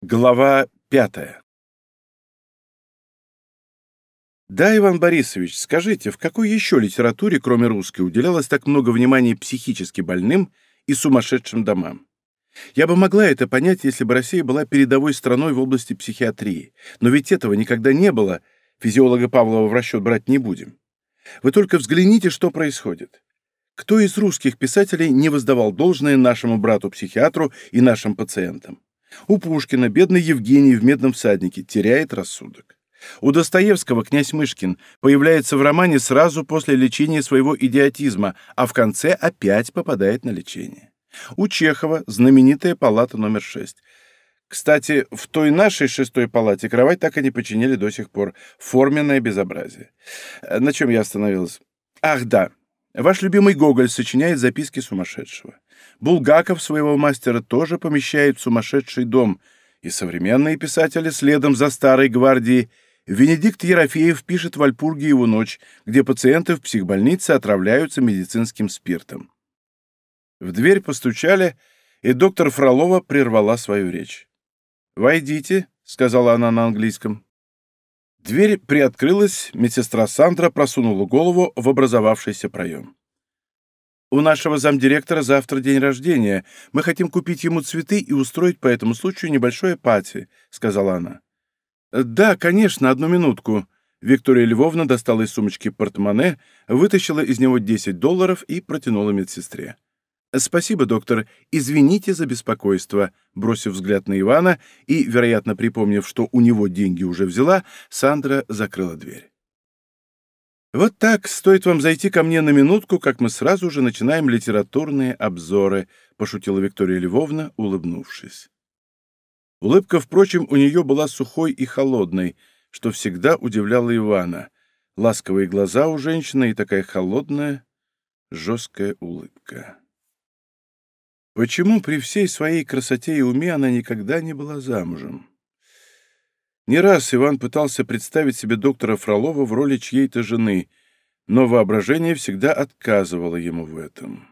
Глава пятая Да, Иван Борисович, скажите, в какой еще литературе, кроме русской, уделялось так много внимания психически больным и сумасшедшим домам? Я бы могла это понять, если бы Россия была передовой страной в области психиатрии. Но ведь этого никогда не было. Физиолога Павлова в расчет брать не будем. Вы только взгляните, что происходит. Кто из русских писателей не воздавал должное нашему брату-психиатру и нашим пациентам? У Пушкина бедный Евгений в «Медном всаднике» теряет рассудок. У Достоевского князь Мышкин появляется в романе сразу после лечения своего идиотизма, а в конце опять попадает на лечение. У Чехова знаменитая палата номер 6. Кстати, в той нашей шестой палате кровать так и не починили до сих пор. Форменное безобразие. На чем я остановился? Ах, да. Ваш любимый Гоголь сочиняет записки сумасшедшего. Булгаков своего мастера тоже помещает в сумасшедший дом, и современные писатели следом за старой гвардией Венедикт Ерофеев пишет в Альпургиеву ночь, где пациенты в психбольнице отравляются медицинским спиртом. В дверь постучали, и доктор Фролова прервала свою речь. «Войдите», — сказала она на английском. Дверь приоткрылась, медсестра Сандра просунула голову в образовавшийся проем. У нашего замдиректора завтра день рождения. Мы хотим купить ему цветы и устроить по этому случаю небольшое пати», — сказала она. «Да, конечно, одну минутку». Виктория Львовна достала из сумочки портмоне, вытащила из него 10 долларов и протянула медсестре. «Спасибо, доктор. Извините за беспокойство», — бросив взгляд на Ивана и, вероятно, припомнив, что у него деньги уже взяла, Сандра закрыла дверь. Вот так, стоит вам зайти ко мне на минутку, как мы сразу же начинаем литературные обзоры, пошутила Виктория Львовна, улыбнувшись. Улыбка, впрочем, у нее была сухой и холодной, что всегда удивляло Ивана. Ласковые глаза у женщины и такая холодная, жесткая улыбка. Почему при всей своей красоте и уме она никогда не была замужем? Не раз Иван пытался представить себе доктора Фролова в роли чьей-то жены, но воображение всегда отказывало ему в этом.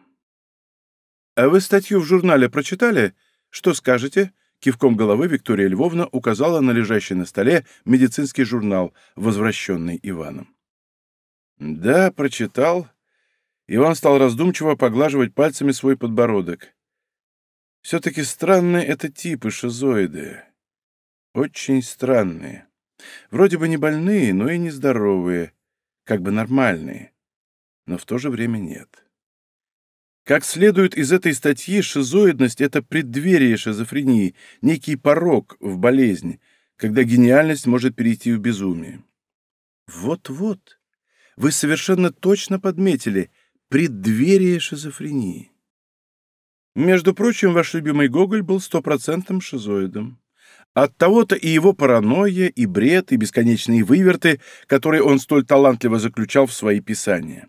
«А вы статью в журнале прочитали? Что скажете?» Кивком головы Виктория Львовна указала на лежащий на столе медицинский журнал, возвращенный Иваном. «Да, прочитал». Иван стал раздумчиво поглаживать пальцами свой подбородок. «Все-таки странные это типы, шизоиды. Очень странные. Вроде бы не больные, но и не здоровые, как бы нормальные. Но в то же время нет. Как следует из этой статьи, шизоидность — это преддверие шизофрении, некий порог в болезни, когда гениальность может перейти в безумие. Вот-вот, вы совершенно точно подметили преддверие шизофрении. Между прочим, ваш любимый Гоголь был стопроцентным шизоидом. От того-то и его паранойя, и бред, и бесконечные выверты, которые он столь талантливо заключал в свои писания.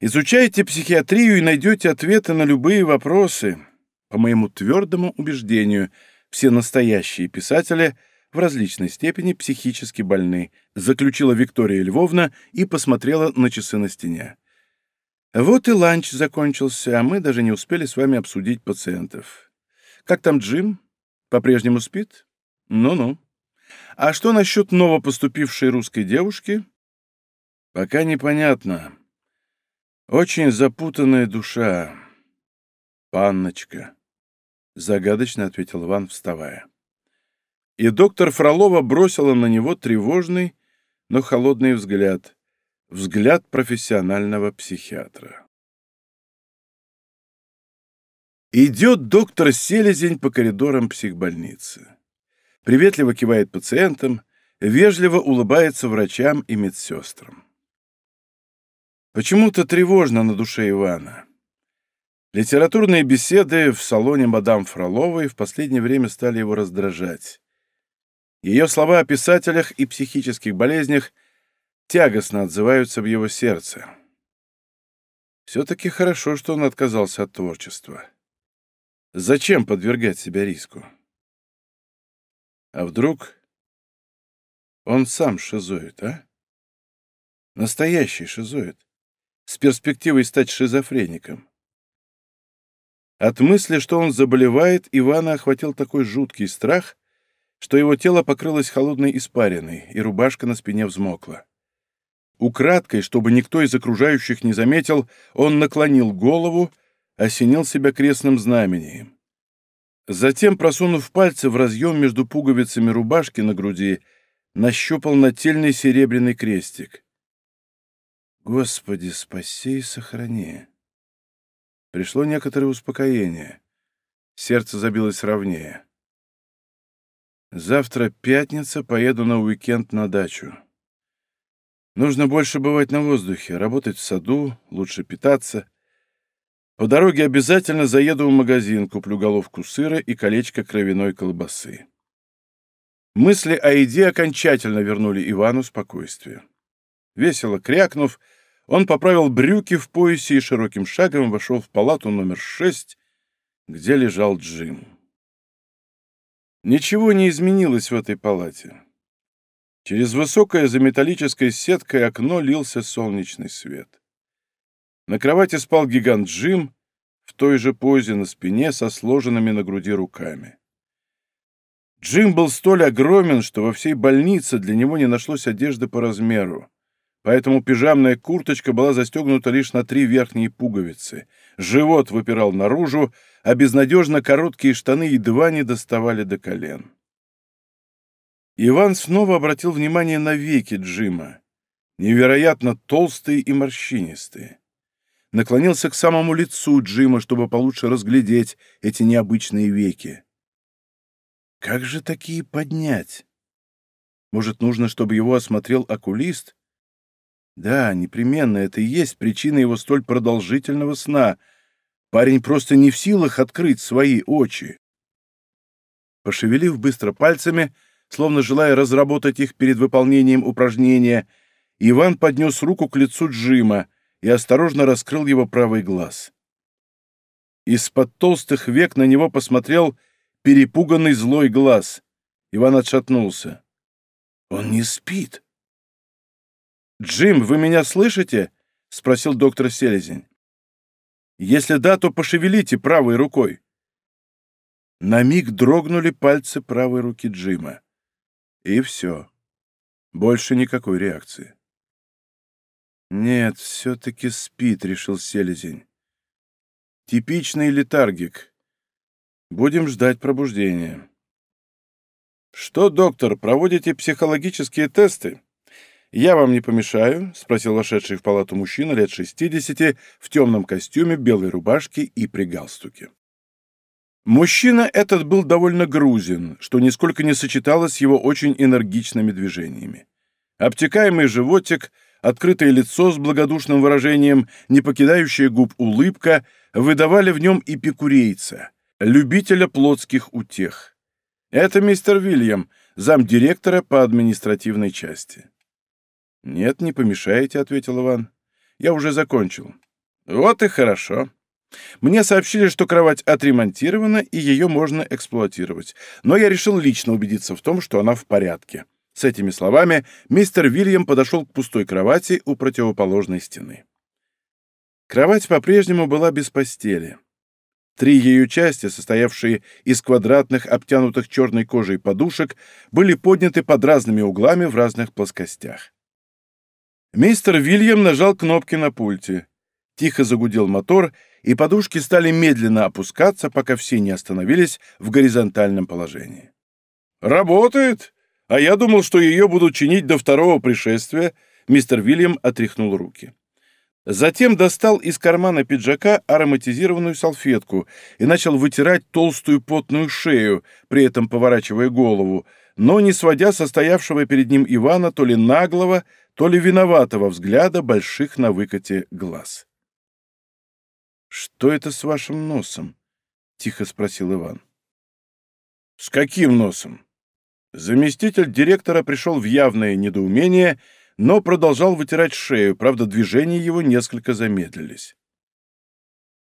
Изучайте психиатрию и найдете ответы на любые вопросы. По моему твердому убеждению, все настоящие писатели в различной степени психически больны, заключила Виктория Львовна и посмотрела на часы на стене. Вот и ланч закончился, а мы даже не успели с вами обсудить пациентов. Как там Джим? По-прежнему спит? Ну-ну. А что насчет новопоступившей русской девушки? Пока непонятно. Очень запутанная душа. Панночка. Загадочно ответил Иван, вставая. И доктор Фролова бросила на него тревожный, но холодный взгляд. Взгляд профессионального психиатра. Идет доктор Селезень по коридорам психбольницы. Приветливо кивает пациентам, вежливо улыбается врачам и медсестрам. Почему-то тревожно на душе Ивана. Литературные беседы в салоне мадам Фроловой в последнее время стали его раздражать. Ее слова о писателях и психических болезнях тягостно отзываются в его сердце. Все-таки хорошо, что он отказался от творчества. Зачем подвергать себя риску? А вдруг он сам шизоид, а? Настоящий шизоид, с перспективой стать шизофреником. От мысли, что он заболевает, Ивана охватил такой жуткий страх, что его тело покрылось холодной испариной, и рубашка на спине взмокла. Украдкой, чтобы никто из окружающих не заметил, он наклонил голову, осенил себя крестным знамением. Затем, просунув пальцы в разъем между пуговицами рубашки на груди, нащупал нательный серебряный крестик. «Господи, спаси и сохрани!» Пришло некоторое успокоение. Сердце забилось ровнее. Завтра пятница, поеду на уикенд на дачу. Нужно больше бывать на воздухе, работать в саду, лучше питаться. По дороге обязательно заеду в магазин, куплю головку сыра и колечко кровяной колбасы. Мысли о еде окончательно вернули Ивану спокойствие. Весело крякнув, он поправил брюки в поясе и широким шагом вошел в палату номер шесть, где лежал Джим. Ничего не изменилось в этой палате. Через высокое за металлической сеткой окно лился солнечный свет. На кровати спал гигант Джим в той же позе на спине со сложенными на груди руками. Джим был столь огромен, что во всей больнице для него не нашлось одежды по размеру, поэтому пижамная курточка была застегнута лишь на три верхние пуговицы, живот выпирал наружу, а безнадежно короткие штаны едва не доставали до колен. Иван снова обратил внимание на веки Джима, невероятно толстые и морщинистые. Наклонился к самому лицу Джима, чтобы получше разглядеть эти необычные веки. Как же такие поднять? Может, нужно, чтобы его осмотрел окулист? Да, непременно, это и есть причина его столь продолжительного сна. Парень просто не в силах открыть свои очи. Пошевелив быстро пальцами, словно желая разработать их перед выполнением упражнения, Иван поднес руку к лицу Джима и осторожно раскрыл его правый глаз. Из-под толстых век на него посмотрел перепуганный злой глаз. Иван отшатнулся. «Он не спит!» «Джим, вы меня слышите?» — спросил доктор Селезень. «Если да, то пошевелите правой рукой». На миг дрогнули пальцы правой руки Джима. И все. Больше никакой реакции. «Нет, все-таки спит», — решил Селезень. «Типичный летаргик. Будем ждать пробуждения». «Что, доктор, проводите психологические тесты?» «Я вам не помешаю?» — спросил вошедший в палату мужчина лет шестидесяти в темном костюме, белой рубашке и при галстуке. Мужчина этот был довольно грузин, что нисколько не сочеталось с его очень энергичными движениями. Обтекаемый животик, открытое лицо с благодушным выражением, не покидающая губ улыбка выдавали в нем эпикурейца, любителя плотских утех. Это мистер Вильям, замдиректора по административной части. «Нет, не помешаете», — ответил Иван. «Я уже закончил». «Вот и хорошо», мне сообщили, что кровать отремонтирована и ее можно эксплуатировать, но я решил лично убедиться в том, что она в порядке. С этими словами мистер Вильям подошел к пустой кровати у противоположной стены. Кровать по-прежнему была без постели. Три ее части, состоявшие из квадратных, обтянутых черной кожей подушек, были подняты под разными углами в разных плоскостях. Мистер Вильям нажал кнопки на пульте. Тихо загудел мотор, и подушки стали медленно опускаться, пока все не остановились в горизонтальном положении. «Работает! А я думал, что ее будут чинить до второго пришествия», — мистер Вильям отряхнул руки. Затем достал из кармана пиджака ароматизированную салфетку и начал вытирать толстую потную шею, при этом поворачивая голову, но не сводя состоявшего перед ним Ивана то ли наглого, то ли виноватого взгляда больших на выкате глаз. «Что это с вашим носом?» — тихо спросил Иван. «С каким носом?» Заместитель директора пришел в явное недоумение, но продолжал вытирать шею, правда, движения его несколько замедлились.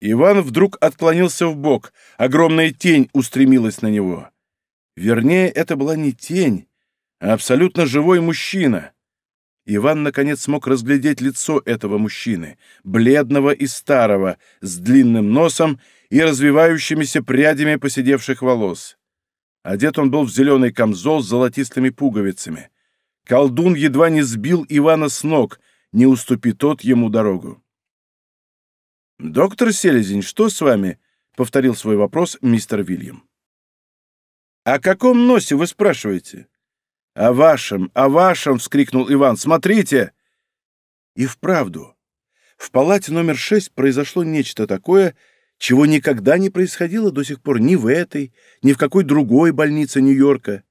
Иван вдруг отклонился в бок, огромная тень устремилась на него. Вернее, это была не тень, а абсолютно живой мужчина. Иван, наконец, смог разглядеть лицо этого мужчины, бледного и старого, с длинным носом и развивающимися прядями поседевших волос. Одет он был в зеленый камзол с золотистыми пуговицами. Колдун едва не сбил Ивана с ног, не уступи тот ему дорогу. «Доктор Селезень, что с вами?» — повторил свой вопрос мистер Вильям. «О каком носе вы спрашиваете?» «О вашем, о вашем!» — вскрикнул Иван. «Смотрите!» И вправду, в палате номер шесть произошло нечто такое, чего никогда не происходило до сих пор ни в этой, ни в какой другой больнице Нью-Йорка.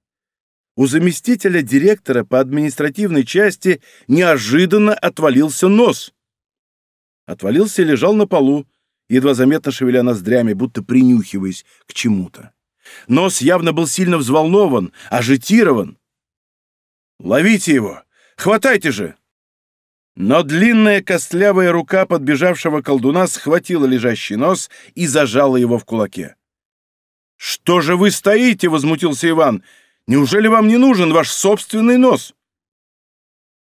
У заместителя директора по административной части неожиданно отвалился нос. Отвалился и лежал на полу, едва заметно шевеля ноздрями, будто принюхиваясь к чему-то. Нос явно был сильно взволнован, ажитирован. «Ловите его! Хватайте же!» Но длинная костлявая рука подбежавшего колдуна схватила лежащий нос и зажала его в кулаке. «Что же вы стоите?» — возмутился Иван. «Неужели вам не нужен ваш собственный нос?»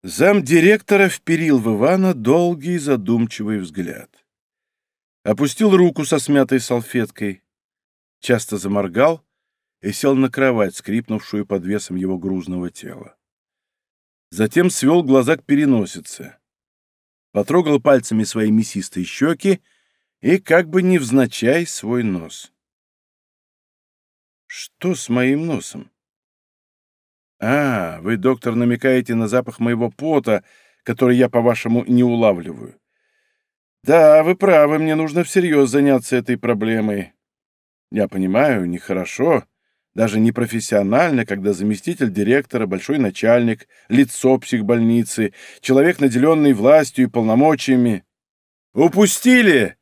Замдиректора вперил в Ивана долгий задумчивый взгляд. Опустил руку со смятой салфеткой, часто заморгал и сел на кровать, скрипнувшую под весом его грузного тела. Затем свел глаза к переносице. Потрогал пальцами свои мясистые щеки и как бы невзначай свой нос. «Что с моим носом?» «А, вы, доктор, намекаете на запах моего пота, который я, по-вашему, не улавливаю. Да, вы правы, мне нужно всерьез заняться этой проблемой. Я понимаю, нехорошо, даже непрофессионально, когда заместитель директора, большой начальник, лицо психбольницы, человек, наделенный властью и полномочиями. «Упустили!»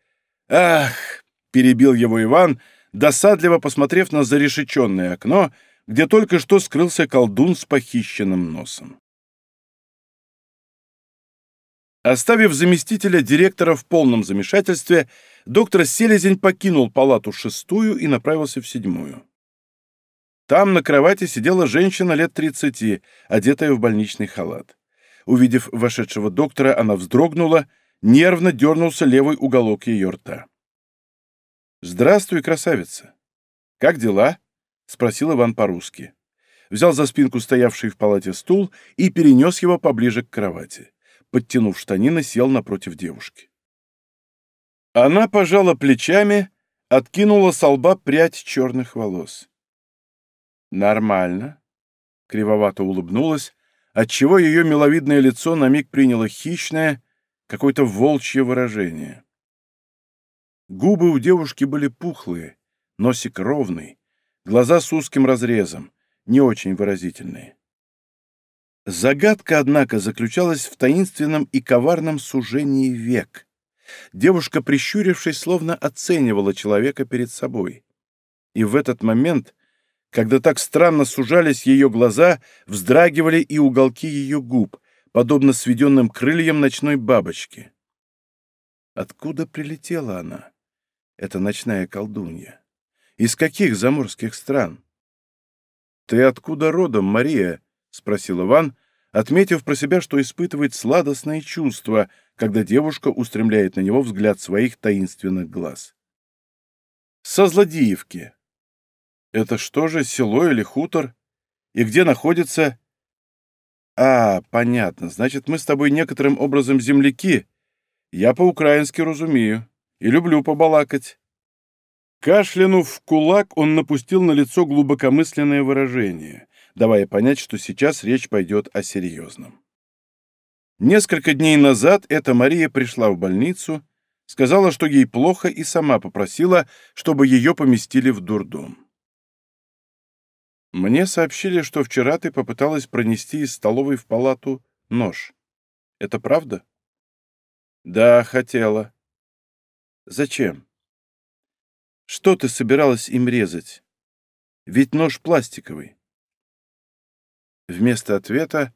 «Ах!» — перебил его Иван, досадливо посмотрев на зарешеченное окно, где только что скрылся колдун с похищенным носом. Оставив заместителя директора в полном замешательстве, доктор Селезень покинул палату шестую и направился в седьмую. Там на кровати сидела женщина лет тридцати, одетая в больничный халат. Увидев вошедшего доктора, она вздрогнула, нервно дернулся левый уголок ее рта. «Здравствуй, красавица! Как дела?» — спросил Иван по-русски. Взял за спинку стоявший в палате стул и перенес его поближе к кровати. Подтянув штанины, сел напротив девушки. Она пожала плечами, откинула с лба прядь черных волос. «Нормально», — кривовато улыбнулась, отчего ее миловидное лицо на миг приняло хищное, какое-то волчье выражение. Губы у девушки были пухлые, носик ровный, глаза с узким разрезом, не очень выразительные. Загадка, однако, заключалась в таинственном и коварном сужении век. Девушка, прищурившись, словно оценивала человека перед собой. И в этот момент когда так странно сужались ее глаза, вздрагивали и уголки ее губ, подобно сведенным крыльям ночной бабочки. Откуда прилетела она, эта ночная колдунья? Из каких заморских стран? «Ты откуда родом, Мария?» — спросил Иван, отметив про себя, что испытывает сладостные чувства, когда девушка устремляет на него взгляд своих таинственных глаз. «Со Злодеевки», это что же, село или хутор? И где находится... А, понятно. Значит, мы с тобой некоторым образом земляки. Я по-украински разумею. И люблю побалакать. Кашлянув в кулак, он напустил на лицо глубокомысленное выражение, давая понять, что сейчас речь пойдет о серьезном. Несколько дней назад эта Мария пришла в больницу, сказала, что ей плохо, и сама попросила, чтобы ее поместили в дурдом. Мне сообщили, что вчера ты попыталась пронести из столовой в палату нож. Это правда? Да, хотела. Зачем? Что ты собиралась им резать? Ведь нож пластиковый. Вместо ответа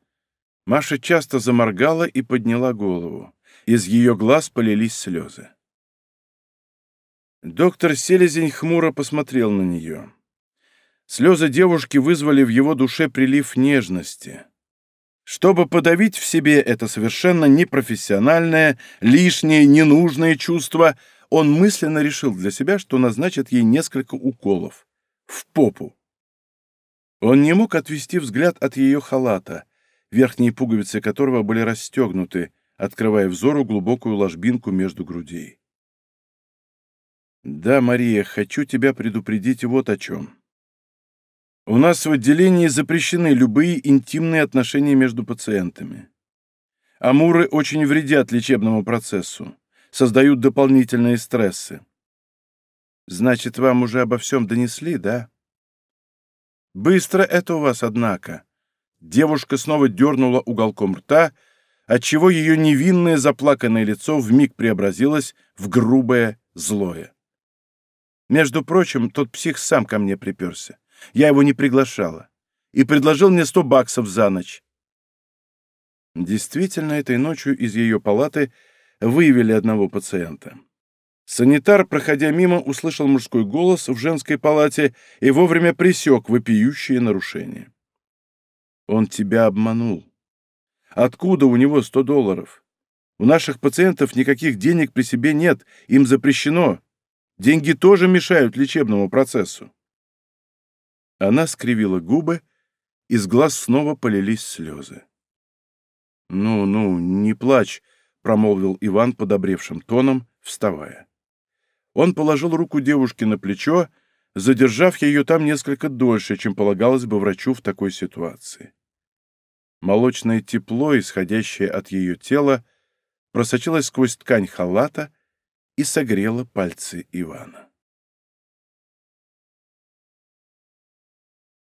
Маша часто заморгала и подняла голову. Из ее глаз полились слезы. Доктор Селезень хмуро посмотрел на нее. Слезы девушки вызвали в его душе прилив нежности. Чтобы подавить в себе это совершенно непрофессиональное, лишнее, ненужное чувство, он мысленно решил для себя, что назначит ей несколько уколов. В попу. Он не мог отвести взгляд от ее халата, верхние пуговицы которого были расстегнуты, открывая взору глубокую ложбинку между грудей. «Да, Мария, хочу тебя предупредить вот о чем. У нас в отделении запрещены любые интимные отношения между пациентами. Амуры очень вредят лечебному процессу, создают дополнительные стрессы. Значит, вам уже обо всем донесли, да? Быстро это у вас, однако. Девушка снова дернула уголком рта, отчего ее невинное заплаканное лицо вмиг преобразилось в грубое, злое. Между прочим, тот псих сам ко мне приперся. Я его не приглашала. И предложил мне сто баксов за ночь. Действительно, этой ночью из ее палаты выявили одного пациента. Санитар, проходя мимо, услышал мужской голос в женской палате и вовремя пресек вопиющие нарушения. Он тебя обманул. Откуда у него сто долларов? У наших пациентов никаких денег при себе нет, им запрещено. Деньги тоже мешают лечебному процессу. Она скривила губы, из глаз снова полились слезы. «Ну, ну, не плачь», — промолвил Иван подобревшим тоном, вставая. Он положил руку девушке на плечо, задержав ее там несколько дольше, чем полагалось бы врачу в такой ситуации. Молочное тепло, исходящее от ее тела, просочилось сквозь ткань халата и согрело пальцы Ивана.